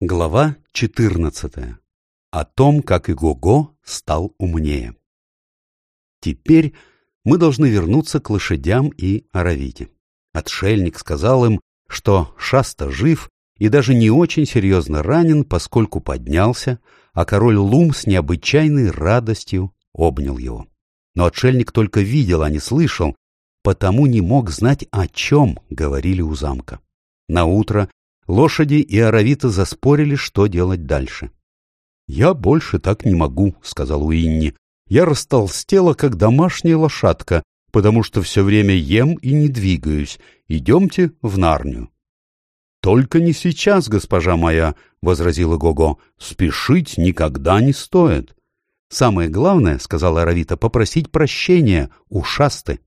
Глава 14. О том, как Игого стал умнее. Теперь мы должны вернуться к лошадям и Аравите. Отшельник сказал им, что Шаста жив и даже не очень серьезно ранен, поскольку поднялся, а король Лум с необычайной радостью обнял его. Но отшельник только видел, а не слышал, потому не мог знать, о чем говорили у замка. Наутро Лошади и Аравита заспорили, что делать дальше. «Я больше так не могу», — сказал Уинни. «Я растолстела, как домашняя лошадка, потому что все время ем и не двигаюсь. Идемте в Нарнию». «Только не сейчас, госпожа моя», — возразила Гого. «Спешить никогда не стоит». «Самое главное, — сказала Аравита, — попросить прощения у шасты».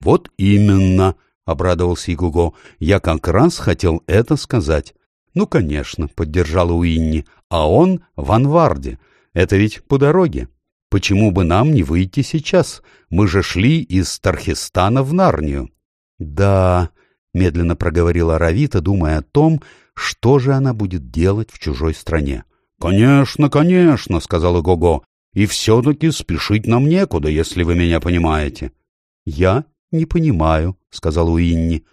«Вот именно», — обрадовался Игуго. — Я как раз хотел это сказать. — Ну, конечно, — поддержала Уинни. — А он в Анварде. Это ведь по дороге. Почему бы нам не выйти сейчас? Мы же шли из Тархистана в Нарнию. — Да, — медленно проговорила Равита, думая о том, что же она будет делать в чужой стране. — Конечно, конечно, — сказала Гого. — И все-таки спешить нам некуда, если вы меня понимаете. — Я «Не понимаю», — сказал Уинни.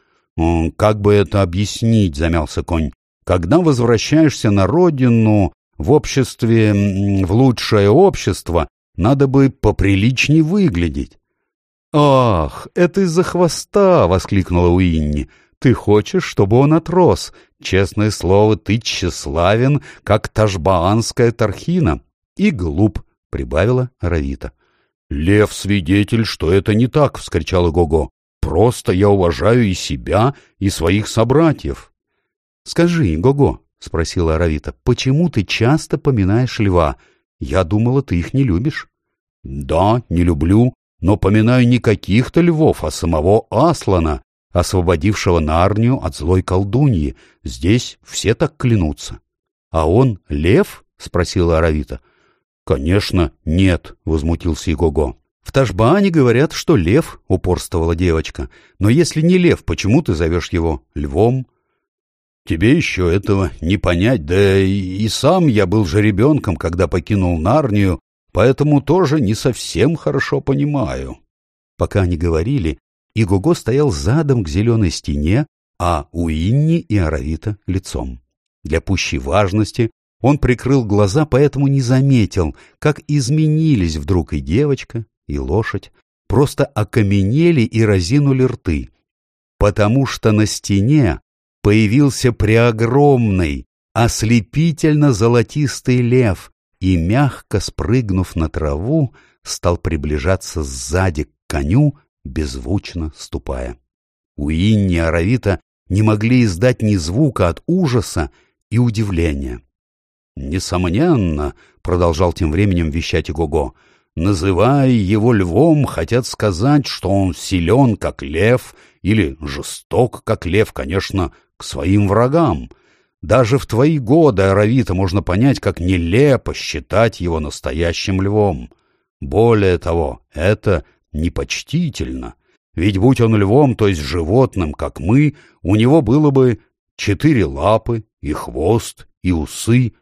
«Как бы это объяснить?» — замялся конь. «Когда возвращаешься на родину, в обществе, в лучшее общество, надо бы поприличней выглядеть». «Ах, это из-за хвоста!» — воскликнула Уинни. «Ты хочешь, чтобы он отрос? Честное слово, ты тщеславен, как ташбаанская тархина, и глуп», — прибавила Равита. «Лев — свидетель, что это не так!» — вскричала Гого. «Просто я уважаю и себя, и своих собратьев!» «Скажи, Гого!» — спросила Аравита. «Почему ты часто поминаешь льва? Я думала, ты их не любишь». «Да, не люблю, но поминаю не каких-то львов, а самого Аслана, освободившего Нарнию от злой колдуньи. Здесь все так клянутся». «А он лев?» — спросила Аравита. — «Конечно, нет», — возмутился Игого. «В Ташбаане говорят, что лев», — упорствовала девочка. «Но если не лев, почему ты зовешь его львом?» «Тебе еще этого не понять, да и сам я был же ребенком, когда покинул Нарнию, поэтому тоже не совсем хорошо понимаю». Пока они говорили, Игого стоял задом к зеленой стене, а у Инни и Аравита лицом. Для пущей важности он прикрыл глаза, поэтому не заметил, как изменились вдруг и девочка, и лошадь. Просто окаменели и разинули рты. Потому что на стене появился преогромный, ослепительно-золотистый лев и, мягко спрыгнув на траву, стал приближаться сзади к коню, беззвучно ступая. Уинни и Аравита не могли издать ни звука от ужаса и удивления. Несомненно, продолжал тем временем вещать Игого, называя его львом, хотят сказать, что он силен, как лев, или жесток, как лев, конечно, к своим врагам. Даже в твои годы Аравита можно понять, как нелепо считать его настоящим львом. Более того, это непочтительно. Ведь будь он львом, то есть животным, как мы, у него было бы четыре лапы и хвост, и усы,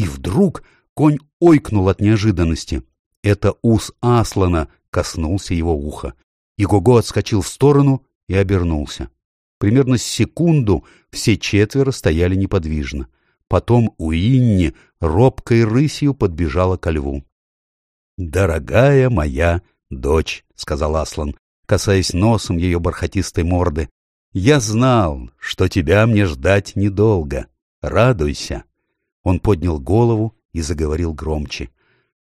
и вдруг конь ойкнул от неожиданности. Это ус Аслана коснулся его уха. Игого отскочил в сторону и обернулся. Примерно секунду все четверо стояли неподвижно. Потом Уинни робкой рысью подбежала ко льву. «Дорогая моя дочь», — сказал Аслан, касаясь носом ее бархатистой морды, — «я знал, что тебя мне ждать недолго. Радуйся, он поднял голову и заговорил громче.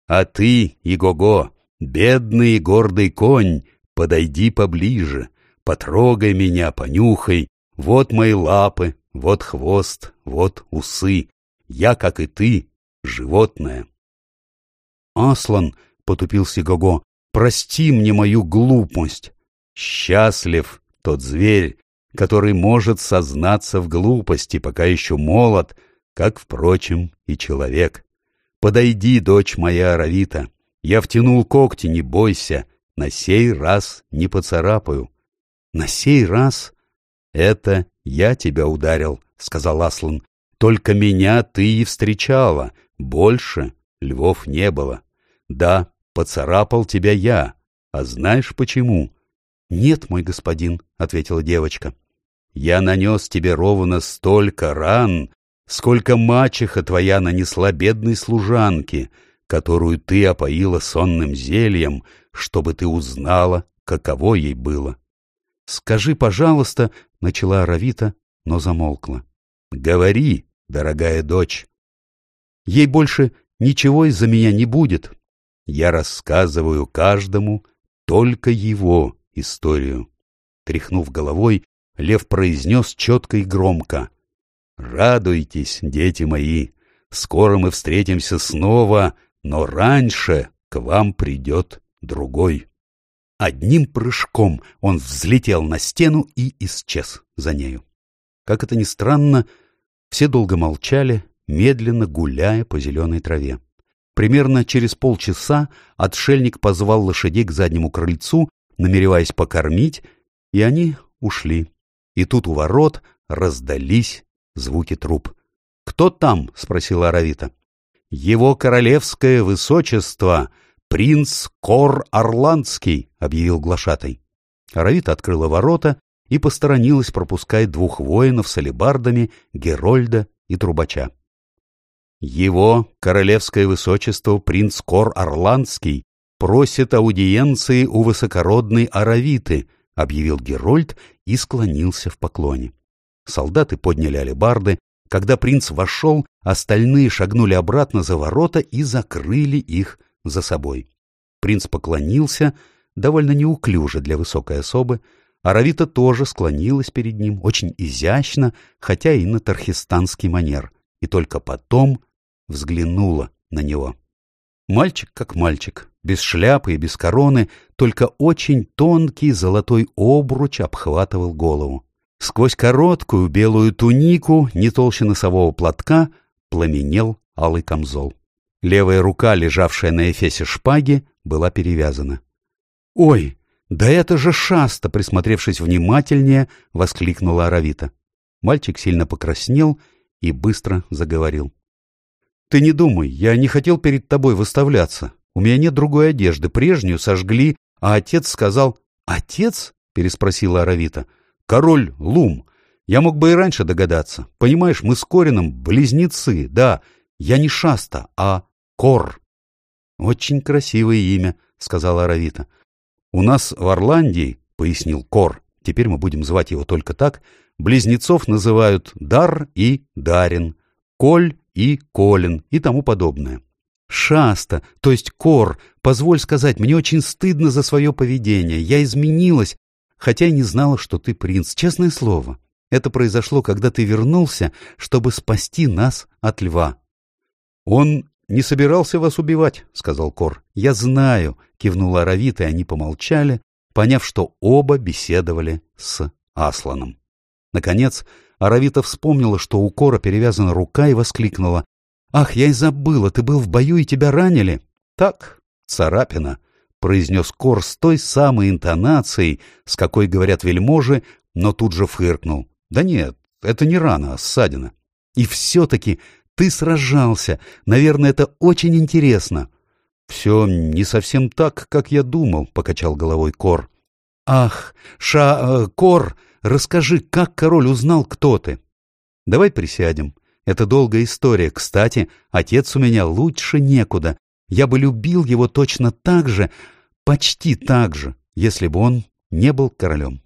«А ты, Игого, бедный и гордый конь, подойди поближе, потрогай меня, понюхай. Вот мои лапы, вот хвост, вот усы. Я, как и ты, животное». «Аслан», — потупился Гого, — «прости мне мою глупость». «Счастлив тот зверь, который может сознаться в глупости, пока еще молод, как, впрочем, и человек. Подойди, дочь моя Аравита, я втянул когти, не бойся, на сей раз не поцарапаю. На сей раз? Это я тебя ударил, — сказал Аслан, — только меня ты и встречала, больше львов не было. Да, поцарапал тебя я, а знаешь почему? Нет, мой господин, — ответила девочка. Я нанес тебе ровно столько ран, сколько мачеха твоя нанесла бедной служанке, которую ты опоила сонным зельем, чтобы ты узнала, каково ей было. — Скажи, пожалуйста, — начала Равита, но замолкла. — Говори, дорогая дочь. Ей больше ничего из-за меня не будет. Я рассказываю каждому только его историю. Тряхнув головой, лев произнес четко и громко — Радуйтесь, дети мои, скоро мы встретимся снова, но раньше к вам придет другой. Одним прыжком он взлетел на стену и исчез за нею. Как это ни странно, все долго молчали, медленно гуляя по зеленой траве. Примерно через полчаса отшельник позвал лошадей к заднему крыльцу, намереваясь покормить, и они ушли. И тут у ворот раздались звуки труп. «Кто там?» — спросила Аравита. «Его королевское высочество, принц Кор Орландский», — объявил глашатай. Аравита открыла ворота и посторонилась, пропуская двух воинов с алебардами, Герольда и Трубача. «Его королевское высочество, принц Кор Орландский, просит аудиенции у высокородной Аравиты», — объявил Герольд и склонился в поклоне. Солдаты подняли алебарды. Когда принц вошел, остальные шагнули обратно за ворота и закрыли их за собой. Принц поклонился, довольно неуклюже для высокой особы. Аравита тоже склонилась перед ним, очень изящно, хотя и на тархистанский манер, и только потом взглянула на него. Мальчик как мальчик, без шляпы и без короны, только очень тонкий золотой обруч обхватывал голову. Сквозь короткую белую тунику, не толще носового платка, пламенел алый камзол. Левая рука, лежавшая на эфесе шпаги, была перевязана. «Ой, да это же Шаста!» — присмотревшись внимательнее, воскликнула Аравита. Мальчик сильно покраснел и быстро заговорил. «Ты не думай, я не хотел перед тобой выставляться. У меня нет другой одежды, прежнюю сожгли, а отец сказал...» «Отец?» — переспросила Аравита. Король Лум. Я мог бы и раньше догадаться. Понимаешь, мы с Корином близнецы, да. Я не Шаста, а Кор. Очень красивое имя, сказала Аравита. У нас в Орландии, пояснил Кор, теперь мы будем звать его только так, близнецов называют Дар и Дарин, Коль и Колин и тому подобное. Шаста, то есть Кор, позволь сказать, мне очень стыдно за свое поведение. Я изменилась, хотя и не знала, что ты принц, честное слово. Это произошло, когда ты вернулся, чтобы спасти нас от льва». «Он не собирался вас убивать», — сказал Кор. «Я знаю», — кивнула Аравит, и они помолчали, поняв, что оба беседовали с Асланом. Наконец, Аравита вспомнила, что у Кора перевязана рука, и воскликнула. «Ах, я и забыла, ты был в бою, и тебя ранили!» «Так, царапина», — произнес Кор с той самой интонацией, с какой говорят вельможи, но тут же фыркнул. «Да нет, это не рана, а ссадина. И все-таки ты сражался. Наверное, это очень интересно». «Все не совсем так, как я думал», — покачал головой Кор. «Ах, Ша... Э, Кор, расскажи, как король узнал, кто ты?» «Давай присядем. Это долгая история. Кстати, отец у меня лучше некуда я бы любил его точно так же, почти так же, если бы он не был королем.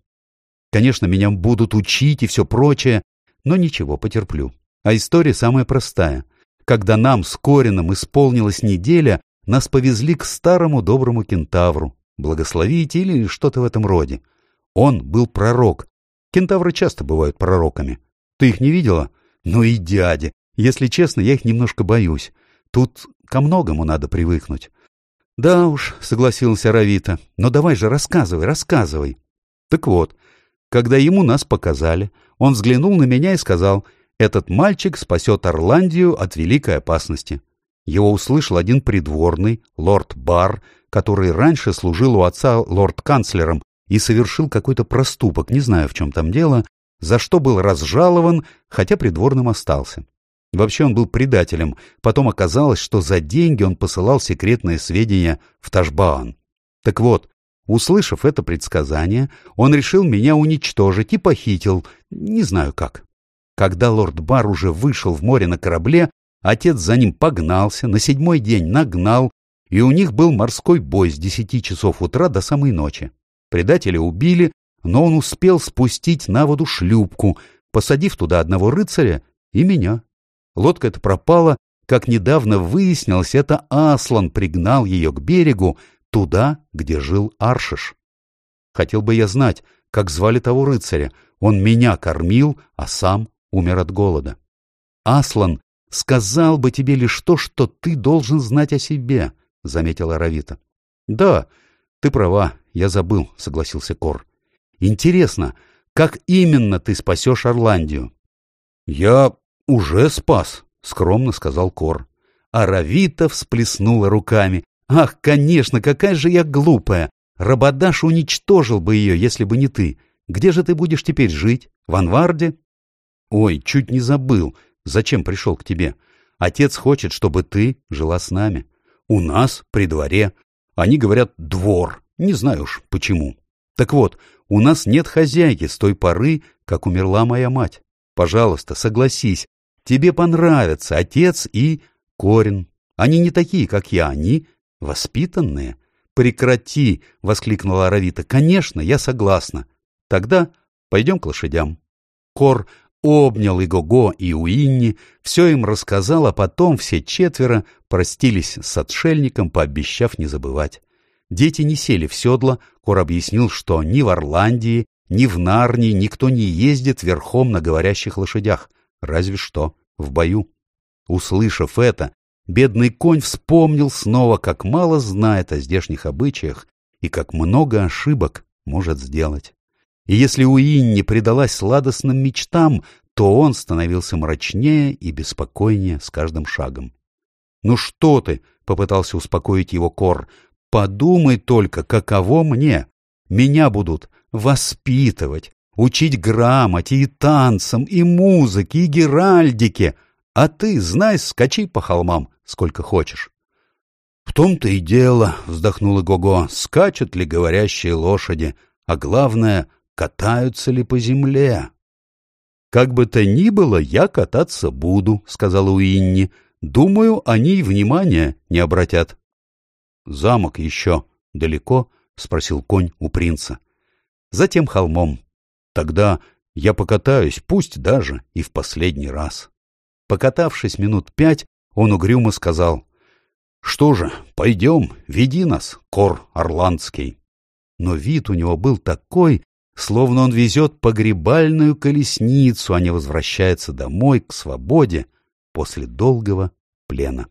Конечно, меня будут учить и все прочее, но ничего, потерплю. А история самая простая. Когда нам с Корином исполнилась неделя, нас повезли к старому доброму кентавру, благословить или что-то в этом роде. Он был пророк. Кентавры часто бывают пророками. Ты их не видела? Ну и дяди. Если честно, я их немножко боюсь. Тут Ко многому надо привыкнуть. — Да уж, — согласился Равита, — но давай же рассказывай, рассказывай. Так вот, когда ему нас показали, он взглянул на меня и сказал, «Этот мальчик спасет Орландию от великой опасности». Его услышал один придворный, лорд Бар, который раньше служил у отца лорд-канцлером и совершил какой-то проступок, не знаю, в чем там дело, за что был разжалован, хотя придворным остался. Вообще он был предателем. Потом оказалось, что за деньги он посылал секретные сведения в Ташбаан. Так вот, услышав это предсказание, он решил меня уничтожить и похитил, не знаю как. Когда лорд Бар уже вышел в море на корабле, отец за ним погнался, на седьмой день нагнал, и у них был морской бой с десяти часов утра до самой ночи. Предателя убили, но он успел спустить на воду шлюпку, посадив туда одного рыцаря и меня. Лодка эта пропала, как недавно выяснилось, это Аслан пригнал ее к берегу, туда, где жил Аршиш. Хотел бы я знать, как звали того рыцаря. Он меня кормил, а сам умер от голода. Аслан сказал бы тебе лишь то, что ты должен знать о себе, — заметила Равита. — Да, ты права, я забыл, — согласился Кор. — Интересно, как именно ты спасешь Орландию? — Я «Уже спас», — скромно сказал Кор. А Равита всплеснула руками. «Ах, конечно, какая же я глупая! Рабадаш уничтожил бы ее, если бы не ты. Где же ты будешь теперь жить? В Анварде?» «Ой, чуть не забыл. Зачем пришел к тебе? Отец хочет, чтобы ты жила с нами. У нас, при дворе. Они говорят «двор». Не знаю уж почему. Так вот, у нас нет хозяйки с той поры, как умерла моя мать. Пожалуйста, согласись, тебе понравятся отец и Корин. Они не такие, как я, они воспитанные. Прекрати, — воскликнула Аравита. Конечно, я согласна. Тогда пойдем к лошадям. Кор обнял и Гого, и Уинни, все им рассказал, а потом все четверо простились с отшельником, пообещав не забывать. Дети не сели в седло, Кор объяснил, что ни в Орландии, ни в Нарни никто не ездит верхом на говорящих лошадях, разве что в бою. Услышав это, бедный конь вспомнил снова, как мало знает о здешних обычаях и как много ошибок может сделать. И если Уинни предалась сладостным мечтам, то он становился мрачнее и беспокойнее с каждым шагом. «Ну что ты?» — попытался успокоить его Кор. «Подумай только, каково мне! Меня будут воспитывать, учить грамоте и танцам, и музыке, и геральдике, а ты, знай, скачи по холмам сколько хочешь. — В том-то и дело, — вздохнула Гого, — скачут ли говорящие лошади, а главное, катаются ли по земле. — Как бы то ни было, я кататься буду, — сказала Уинни. — Думаю, они и внимания не обратят. — Замок еще далеко? — спросил конь у принца. — затем холмом. Тогда я покатаюсь, пусть даже и в последний раз. Покатавшись минут пять, он угрюмо сказал, «Что же, пойдем, веди нас, кор орландский». Но вид у него был такой, словно он везет погребальную колесницу, а не возвращается домой к свободе после долгого плена.